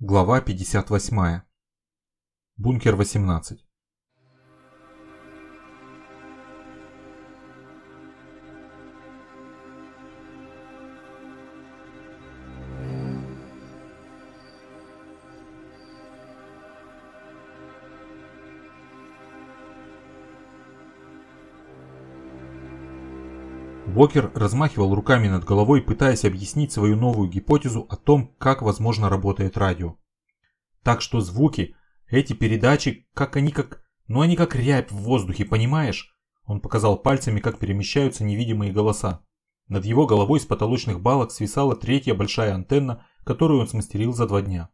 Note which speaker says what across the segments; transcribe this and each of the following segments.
Speaker 1: Глава 58. Бункер 18. Уокер размахивал руками над головой, пытаясь объяснить свою новую гипотезу о том, как возможно работает радио. Так что звуки, эти передачи, как они как... Ну они как рябь в воздухе, понимаешь? Он показал пальцами, как перемещаются невидимые голоса. Над его головой с потолочных балок свисала третья большая антенна, которую он смастерил за два дня.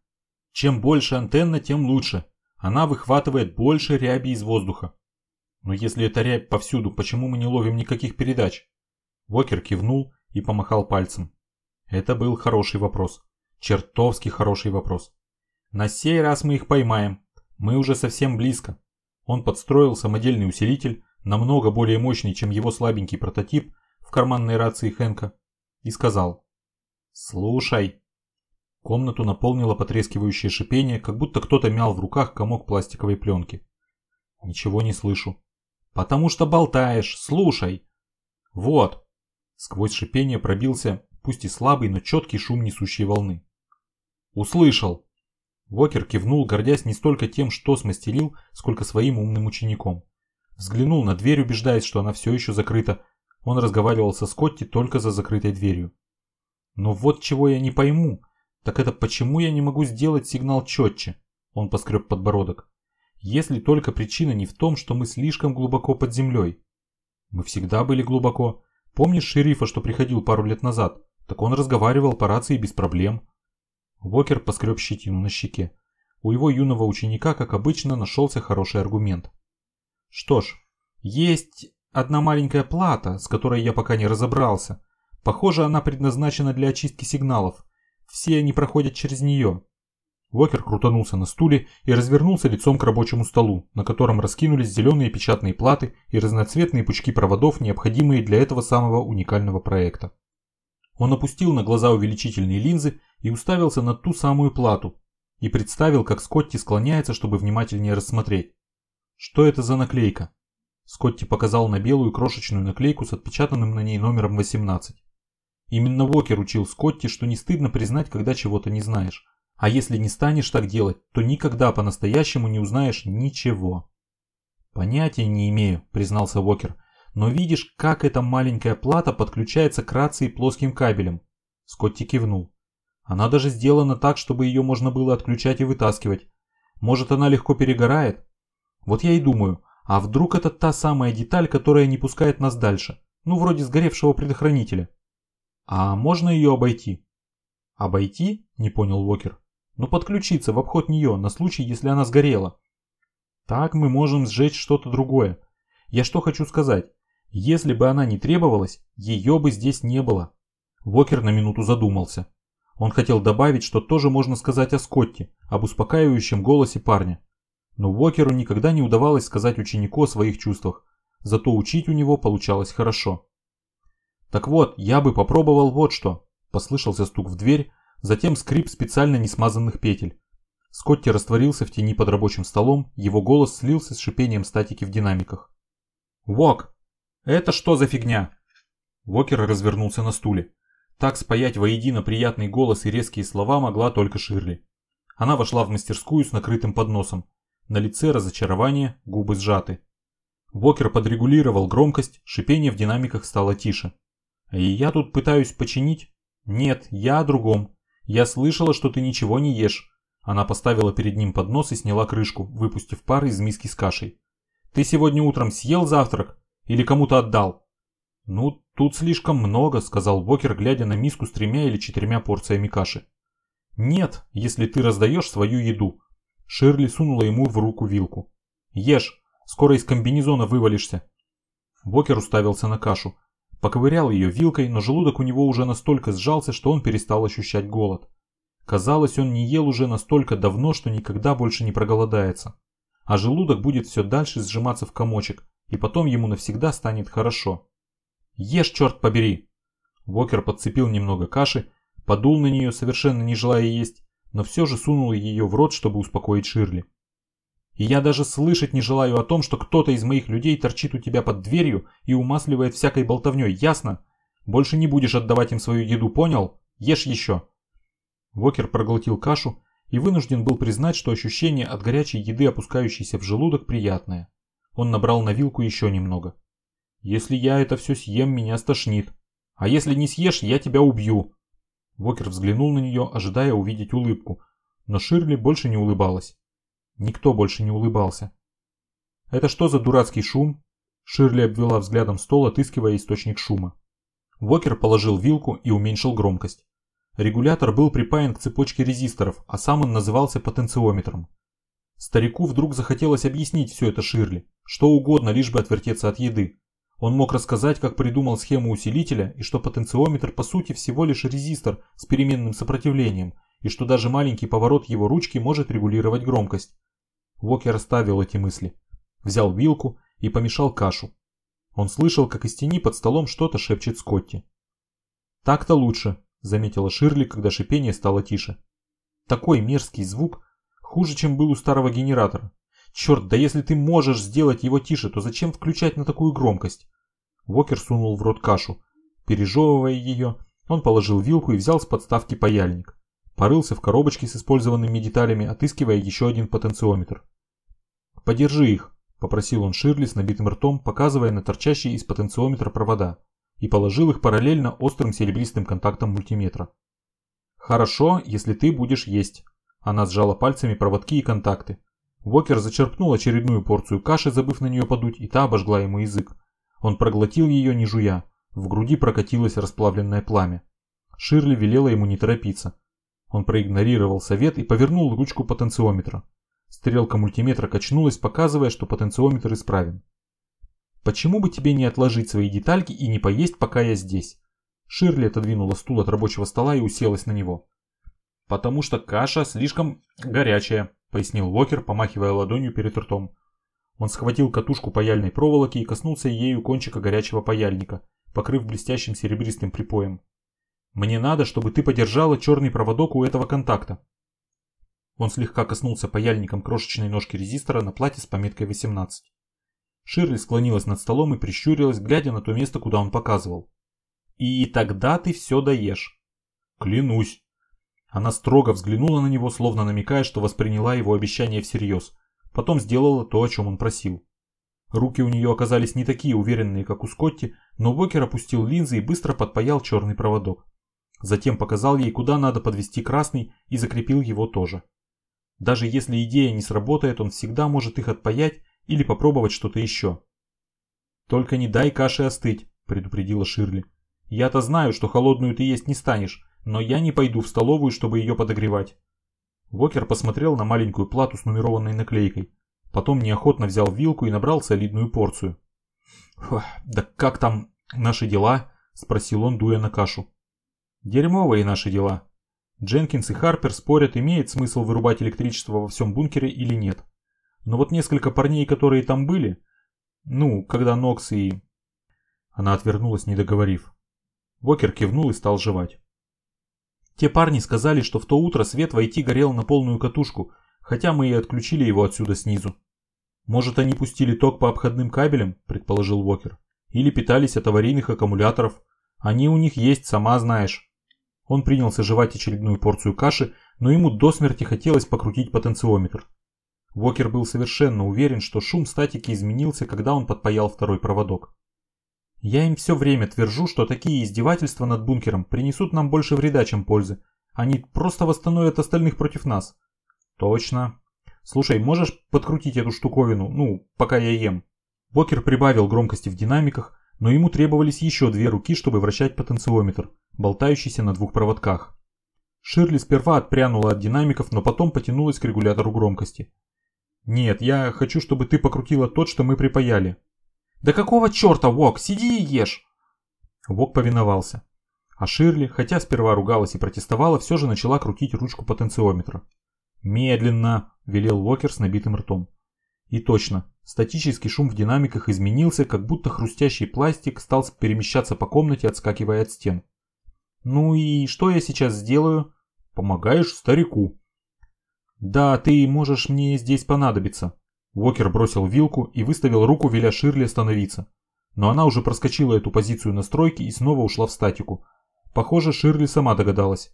Speaker 1: Чем больше антенна, тем лучше. Она выхватывает больше ряби из воздуха. Но если эта рябь повсюду, почему мы не ловим никаких передач? Вокер кивнул и помахал пальцем. Это был хороший вопрос. Чертовски хороший вопрос. На сей раз мы их поймаем. Мы уже совсем близко. Он подстроил самодельный усилитель, намного более мощный, чем его слабенький прототип в карманной рации Хэнка, и сказал «Слушай». Комнату наполнило потрескивающее шипение, как будто кто-то мял в руках комок пластиковой пленки. «Ничего не слышу». «Потому что болтаешь, слушай». «Вот, Сквозь шипение пробился, пусть и слабый, но четкий шум несущей волны. «Услышал!» Вокер кивнул, гордясь не столько тем, что смастерил, сколько своим умным учеником. Взглянул на дверь, убеждаясь, что она все еще закрыта. Он разговаривал со Скотти только за закрытой дверью. «Но вот чего я не пойму, так это почему я не могу сделать сигнал четче?» Он поскреб подбородок. «Если только причина не в том, что мы слишком глубоко под землей. Мы всегда были глубоко, Помнишь шерифа, что приходил пару лет назад? Так он разговаривал по рации без проблем. Уокер поскреб щетину на щеке. У его юного ученика, как обычно, нашелся хороший аргумент. Что ж, есть одна маленькая плата, с которой я пока не разобрался. Похоже, она предназначена для очистки сигналов. Все они проходят через нее. Уокер крутанулся на стуле и развернулся лицом к рабочему столу, на котором раскинулись зеленые печатные платы и разноцветные пучки проводов, необходимые для этого самого уникального проекта. Он опустил на глаза увеличительные линзы и уставился на ту самую плату, и представил, как Скотти склоняется, чтобы внимательнее рассмотреть. Что это за наклейка? Скотти показал на белую крошечную наклейку с отпечатанным на ней номером 18. Именно Уокер учил Скотти, что не стыдно признать, когда чего-то не знаешь. А если не станешь так делать, то никогда по-настоящему не узнаешь ничего. Понятия не имею, признался Вокер. Но видишь, как эта маленькая плата подключается к рации плоским кабелем. Скотти кивнул. Она даже сделана так, чтобы ее можно было отключать и вытаскивать. Может она легко перегорает? Вот я и думаю, а вдруг это та самая деталь, которая не пускает нас дальше? Ну, вроде сгоревшего предохранителя. А можно ее обойти? Обойти? Не понял Уокер но подключиться в обход нее на случай, если она сгорела. Так мы можем сжечь что-то другое. Я что хочу сказать. Если бы она не требовалась, ее бы здесь не было. Вокер на минуту задумался. Он хотел добавить, что тоже можно сказать о Скотте, об успокаивающем голосе парня. Но Вокеру никогда не удавалось сказать ученику о своих чувствах, зато учить у него получалось хорошо. «Так вот, я бы попробовал вот что», – послышался стук в дверь, Затем скрип специально не смазанных петель. Скотти растворился в тени под рабочим столом, его голос слился с шипением статики в динамиках. «Вок! Это что за фигня?» Вокер развернулся на стуле. Так спаять воедино приятный голос и резкие слова могла только Ширли. Она вошла в мастерскую с накрытым подносом. На лице разочарование, губы сжаты. Вокер подрегулировал громкость, шипение в динамиках стало тише. «И я тут пытаюсь починить?» «Нет, я о другом. «Я слышала, что ты ничего не ешь». Она поставила перед ним поднос и сняла крышку, выпустив пар из миски с кашей. «Ты сегодня утром съел завтрак? Или кому-то отдал?» «Ну, тут слишком много», — сказал Бокер, глядя на миску с тремя или четырьмя порциями каши. «Нет, если ты раздаешь свою еду». Ширли сунула ему в руку вилку. «Ешь, скоро из комбинезона вывалишься». Бокер уставился на кашу. Поковырял ее вилкой, но желудок у него уже настолько сжался, что он перестал ощущать голод. Казалось, он не ел уже настолько давно, что никогда больше не проголодается. А желудок будет все дальше сжиматься в комочек, и потом ему навсегда станет хорошо. «Ешь, черт побери!» Вокер подцепил немного каши, подул на нее, совершенно не желая есть, но все же сунул ее в рот, чтобы успокоить Ширли. И я даже слышать не желаю о том, что кто-то из моих людей торчит у тебя под дверью и умасливает всякой болтовней, ясно? Больше не будешь отдавать им свою еду, понял? Ешь еще. Вокер проглотил кашу и вынужден был признать, что ощущение от горячей еды, опускающейся в желудок, приятное. Он набрал на вилку еще немного. «Если я это все съем, меня стошнит. А если не съешь, я тебя убью». Вокер взглянул на нее, ожидая увидеть улыбку, но Ширли больше не улыбалась. Никто больше не улыбался. «Это что за дурацкий шум?» Ширли обвела взглядом стол, отыскивая источник шума. Вокер положил вилку и уменьшил громкость. Регулятор был припаян к цепочке резисторов, а сам он назывался потенциометром. Старику вдруг захотелось объяснить все это Ширли, что угодно, лишь бы отвертеться от еды. Он мог рассказать, как придумал схему усилителя и что потенциометр по сути всего лишь резистор с переменным сопротивлением, и что даже маленький поворот его ручки может регулировать громкость. Вокер оставил эти мысли. Взял вилку и помешал кашу. Он слышал, как из тени под столом что-то шепчет Скотти. «Так-то лучше», — заметила Ширли, когда шипение стало тише. «Такой мерзкий звук, хуже, чем был у старого генератора. Черт, да если ты можешь сделать его тише, то зачем включать на такую громкость?» Вокер сунул в рот кашу. Пережевывая ее, он положил вилку и взял с подставки паяльник. Порылся в коробочке с использованными деталями, отыскивая еще один потенциометр. «Подержи их», – попросил он Ширли с набитым ртом, показывая на торчащие из потенциометра провода, и положил их параллельно острым серебристым контактам мультиметра. «Хорошо, если ты будешь есть». Она сжала пальцами проводки и контакты. Вокер зачерпнул очередную порцию каши, забыв на нее подуть, и та обожгла ему язык. Он проглотил ее, не жуя. В груди прокатилось расплавленное пламя. Ширли велела ему не торопиться. Он проигнорировал совет и повернул ручку потенциометра. Стрелка мультиметра качнулась, показывая, что потенциометр исправен. «Почему бы тебе не отложить свои детальки и не поесть, пока я здесь?» Ширли отодвинула стул от рабочего стола и уселась на него. «Потому что каша слишком горячая», — пояснил Уокер, помахивая ладонью перед ртом. Он схватил катушку паяльной проволоки и коснулся ею кончика горячего паяльника, покрыв блестящим серебристым припоем. Мне надо, чтобы ты подержала черный проводок у этого контакта. Он слегка коснулся паяльником крошечной ножки резистора на плате с пометкой 18. Ширли склонилась над столом и прищурилась, глядя на то место, куда он показывал. «И тогда ты все доешь». «Клянусь». Она строго взглянула на него, словно намекая, что восприняла его обещание всерьез. Потом сделала то, о чем он просил. Руки у нее оказались не такие уверенные, как у Скотти, но Бокер опустил линзы и быстро подпаял черный проводок. Затем показал ей, куда надо подвести красный и закрепил его тоже. Даже если идея не сработает, он всегда может их отпаять или попробовать что-то еще. «Только не дай каше остыть», – предупредила Ширли. «Я-то знаю, что холодную ты есть не станешь, но я не пойду в столовую, чтобы ее подогревать». Вокер посмотрел на маленькую плату с нумерованной наклейкой. Потом неохотно взял вилку и набрал солидную порцию. «Да как там наши дела?» – спросил он, дуя на кашу. Дерьмовые наши дела. Дженкинс и Харпер спорят, имеет смысл вырубать электричество во всем бункере или нет. Но вот несколько парней, которые там были, ну, когда Нокс и... Она отвернулась, не договорив. Вокер кивнул и стал жевать. Те парни сказали, что в то утро свет войти горел на полную катушку, хотя мы и отключили его отсюда снизу. Может, они пустили ток по обходным кабелям, предположил Вокер, или питались от аварийных аккумуляторов. Они у них есть, сама знаешь. Он принялся жевать очередную порцию каши, но ему до смерти хотелось покрутить потенциометр. Вокер был совершенно уверен, что шум статики изменился, когда он подпаял второй проводок. «Я им все время твержу, что такие издевательства над бункером принесут нам больше вреда, чем пользы. Они просто восстановят остальных против нас». «Точно. Слушай, можешь подкрутить эту штуковину, ну, пока я ем?» Вокер прибавил громкости в динамиках, но ему требовались еще две руки, чтобы вращать потенциометр болтающийся на двух проводках. Ширли сперва отпрянула от динамиков, но потом потянулась к регулятору громкости. «Нет, я хочу, чтобы ты покрутила тот, что мы припаяли». «Да какого черта, Вок, сиди и ешь!» Вок повиновался. А Ширли, хотя сперва ругалась и протестовала, все же начала крутить ручку потенциометра. «Медленно!» – велел Вокер с набитым ртом. И точно, статический шум в динамиках изменился, как будто хрустящий пластик стал перемещаться по комнате, отскакивая от стен. «Ну и что я сейчас сделаю?» «Помогаешь старику». «Да, ты можешь мне здесь понадобиться». Уокер бросил вилку и выставил руку, веля Ширли остановиться. Но она уже проскочила эту позицию настройки и снова ушла в статику. Похоже, Ширли сама догадалась.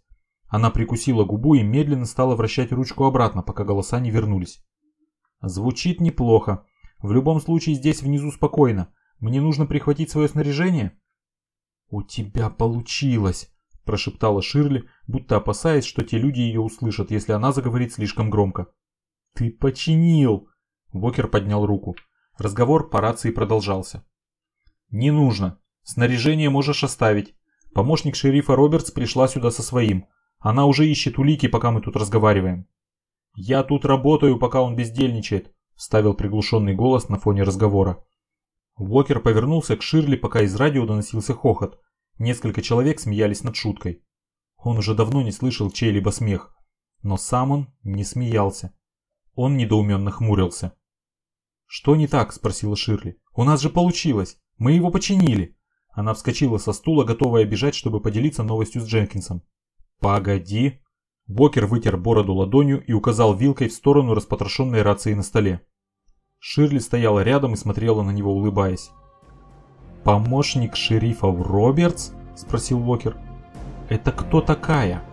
Speaker 1: Она прикусила губу и медленно стала вращать ручку обратно, пока голоса не вернулись. Звучит неплохо. В любом случае здесь внизу спокойно. Мне нужно прихватить свое снаряжение? У тебя получилось, прошептала Ширли, будто опасаясь, что те люди ее услышат, если она заговорит слишком громко. Ты починил! Вокер поднял руку. Разговор по рации продолжался. «Не нужно. Снаряжение можешь оставить. Помощник шерифа Робертс пришла сюда со своим. Она уже ищет улики, пока мы тут разговариваем». «Я тут работаю, пока он бездельничает», – вставил приглушенный голос на фоне разговора. Уокер повернулся к Ширли, пока из радио доносился хохот. Несколько человек смеялись над шуткой. Он уже давно не слышал чей-либо смех, но сам он не смеялся. Он недоуменно хмурился. «Что не так?» – спросила Ширли. «У нас же получилось! Мы его починили!» Она вскочила со стула, готовая бежать, чтобы поделиться новостью с Дженкинсом. «Погоди!» Бокер вытер бороду ладонью и указал вилкой в сторону распотрошенной рации на столе. Ширли стояла рядом и смотрела на него, улыбаясь. «Помощник шерифа Робертс?» – спросил Уокер. «Это кто такая?»